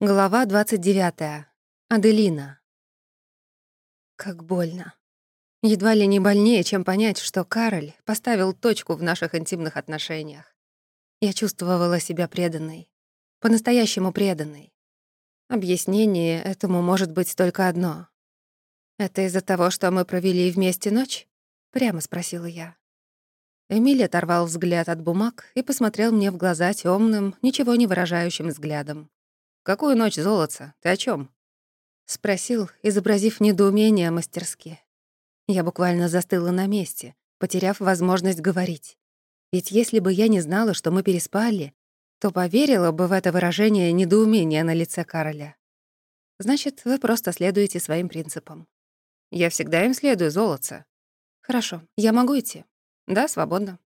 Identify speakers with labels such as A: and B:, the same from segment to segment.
A: Глава 29. Аделина. Как больно. Едва ли не больнее, чем понять, что Кароль поставил точку в наших интимных отношениях. Я чувствовала себя преданной. По-настоящему преданной. Объяснение этому может быть только одно. «Это из-за того, что мы провели вместе ночь?» — прямо спросила я. Эмиль оторвал взгляд от бумаг и посмотрел мне в глаза темным, ничего не выражающим взглядом. «Какую ночь, золотца? Ты о чем? Спросил, изобразив недоумение мастерски. Я буквально застыла на месте, потеряв возможность говорить. Ведь если бы я не знала, что мы переспали, то поверила бы в это выражение недоумения на лице Кароля. Значит, вы просто следуете своим принципам. Я всегда им следую, золотца. Хорошо, я могу идти? Да, свободно.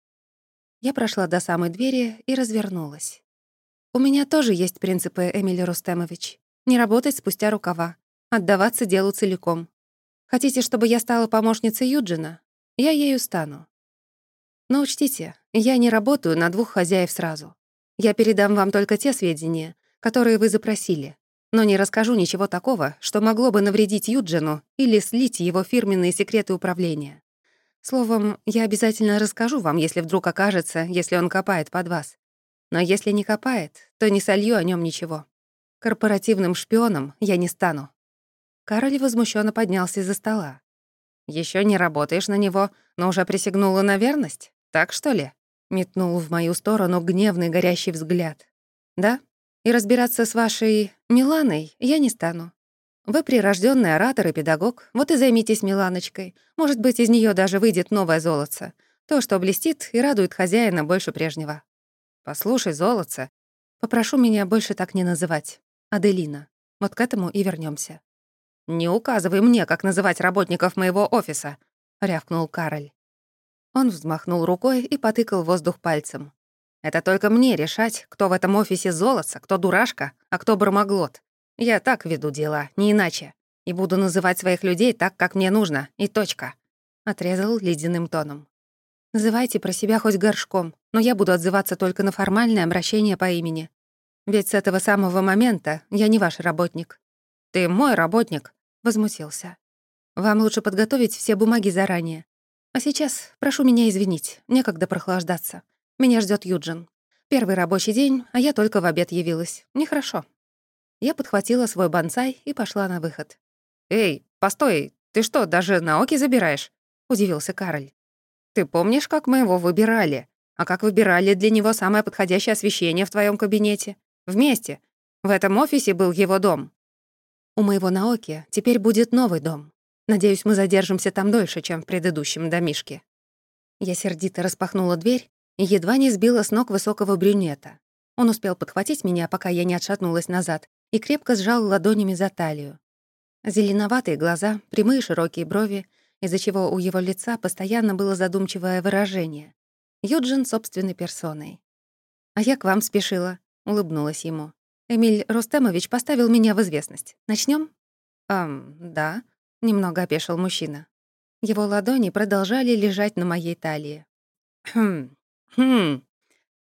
A: Я прошла до самой двери и развернулась. У меня тоже есть принципы, Эмили Рустемович. Не работать спустя рукава, отдаваться делу целиком. Хотите, чтобы я стала помощницей Юджина? Я ею стану. Но учтите, я не работаю на двух хозяев сразу. Я передам вам только те сведения, которые вы запросили, но не расскажу ничего такого, что могло бы навредить Юджину или слить его фирменные секреты управления. Словом, я обязательно расскажу вам, если вдруг окажется, если он копает под вас. Но если не копает, то не солью о нем ничего. Корпоративным шпионом я не стану. Кароль возмущенно поднялся из-за стола. Еще не работаешь на него, но уже присягнула на верность? Так что ли?» Метнул в мою сторону гневный горящий взгляд. «Да? И разбираться с вашей Миланой я не стану. Вы прирожденный оратор и педагог, вот и займитесь Миланочкой. Может быть, из нее даже выйдет новое золотце. То, что блестит и радует хозяина больше прежнего. «Послушай, золотце, попрошу меня больше так не называть. Аделина. Вот к этому и вернемся. «Не указывай мне, как называть работников моего офиса», — рявкнул Кароль. Он взмахнул рукой и потыкал воздух пальцем. «Это только мне решать, кто в этом офисе золотце, кто дурашка, а кто бармаглот. Я так веду дела, не иначе. И буду называть своих людей так, как мне нужно, и точка», — отрезал ледяным тоном. Называйте про себя хоть горшком, но я буду отзываться только на формальное обращение по имени. Ведь с этого самого момента я не ваш работник. Ты мой работник, возмутился. Вам лучше подготовить все бумаги заранее. А сейчас прошу меня извинить, некогда прохлаждаться. Меня ждет Юджин. Первый рабочий день, а я только в обед явилась. Нехорошо. Я подхватила свой бонсай и пошла на выход. «Эй, постой, ты что, даже на оки забираешь?» — удивился Кароль. Ты помнишь, как мы его выбирали? А как выбирали для него самое подходящее освещение в твоем кабинете? Вместе. В этом офисе был его дом. У моего Наоки теперь будет новый дом. Надеюсь, мы задержимся там дольше, чем в предыдущем домишке. Я сердито распахнула дверь и едва не сбила с ног высокого брюнета. Он успел подхватить меня, пока я не отшатнулась назад, и крепко сжал ладонями за талию. Зеленоватые глаза, прямые широкие брови из-за чего у его лица постоянно было задумчивое выражение. Юджин собственной персоной. «А я к вам спешила», — улыбнулась ему. «Эмиль Рустемович поставил меня в известность. Начнем? «Эм, да», — немного опешил мужчина. Его ладони продолжали лежать на моей талии. «Хм, хм,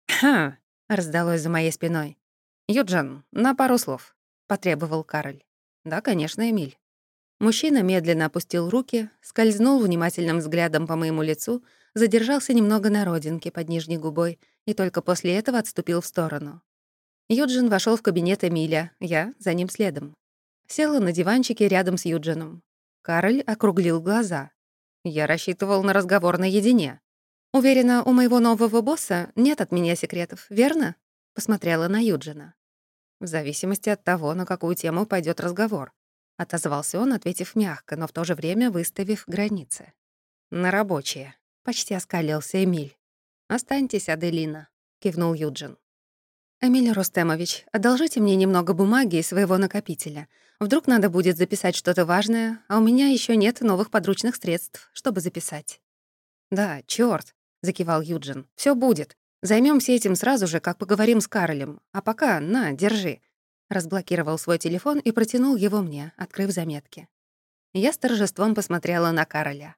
A: хм», — раздалось за моей спиной. «Юджин, на пару слов», — потребовал Кароль. «Да, конечно, Эмиль». Мужчина медленно опустил руки, скользнул внимательным взглядом по моему лицу, задержался немного на родинке под нижней губой и только после этого отступил в сторону. Юджин вошел в кабинет Эмиля, я за ним следом. Села на диванчике рядом с Юджином. Кароль округлил глаза. Я рассчитывал на разговор наедине. «Уверена, у моего нового босса нет от меня секретов, верно?» Посмотрела на Юджина. В зависимости от того, на какую тему пойдет разговор. — отозвался он, ответив мягко, но в то же время выставив границы. «На рабочие», — почти оскалился Эмиль. «Останьтесь, Аделина», — кивнул Юджин. «Эмиль Рустемович, одолжите мне немного бумаги из своего накопителя. Вдруг надо будет записать что-то важное, а у меня еще нет новых подручных средств, чтобы записать». «Да, черт, закивал Юджин. Все будет. Займемся этим сразу же, как поговорим с Каролем. А пока, на, держи. Разблокировал свой телефон и протянул его мне, открыв заметки. Я с торжеством посмотрела на Кароля.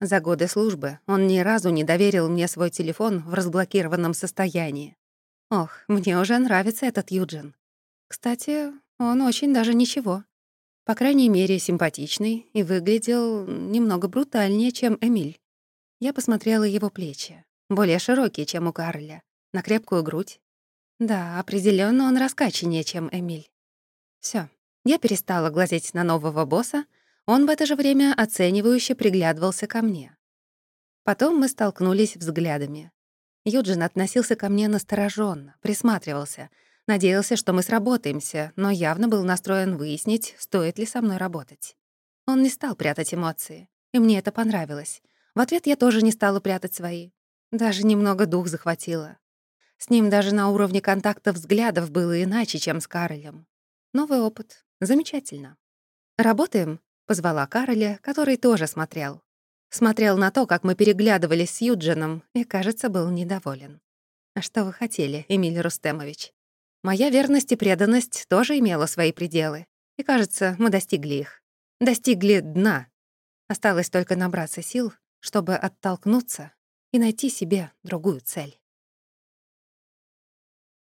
A: За годы службы он ни разу не доверил мне свой телефон в разблокированном состоянии. Ох, мне уже нравится этот Юджин. Кстати, Он очень даже ничего. По крайней мере, симпатичный и выглядел немного брутальнее, чем Эмиль. Я посмотрела его плечи, более широкие, чем у Карля, на крепкую грудь. Да, определенно он раскачаннее, чем Эмиль. Все, я перестала глазеть на нового босса, он в это же время оценивающе приглядывался ко мне. Потом мы столкнулись взглядами. Юджин относился ко мне настороженно, присматривался, надеялся, что мы сработаемся, но явно был настроен выяснить, стоит ли со мной работать. Он не стал прятать эмоции, и мне это понравилось. В ответ я тоже не стала прятать свои. Даже немного дух захватила. С ним даже на уровне контакта взглядов было иначе, чем с Каролем. Новый опыт. Замечательно. «Работаем?» — позвала Кароля, который тоже смотрел. Смотрел на то, как мы переглядывались с Юджином, и, кажется, был недоволен. «А что вы хотели, Эмиль Рустемович?» Моя верность и преданность тоже имела свои пределы. И, кажется, мы достигли их. Достигли дна. Осталось только набраться сил, чтобы оттолкнуться и найти себе другую цель.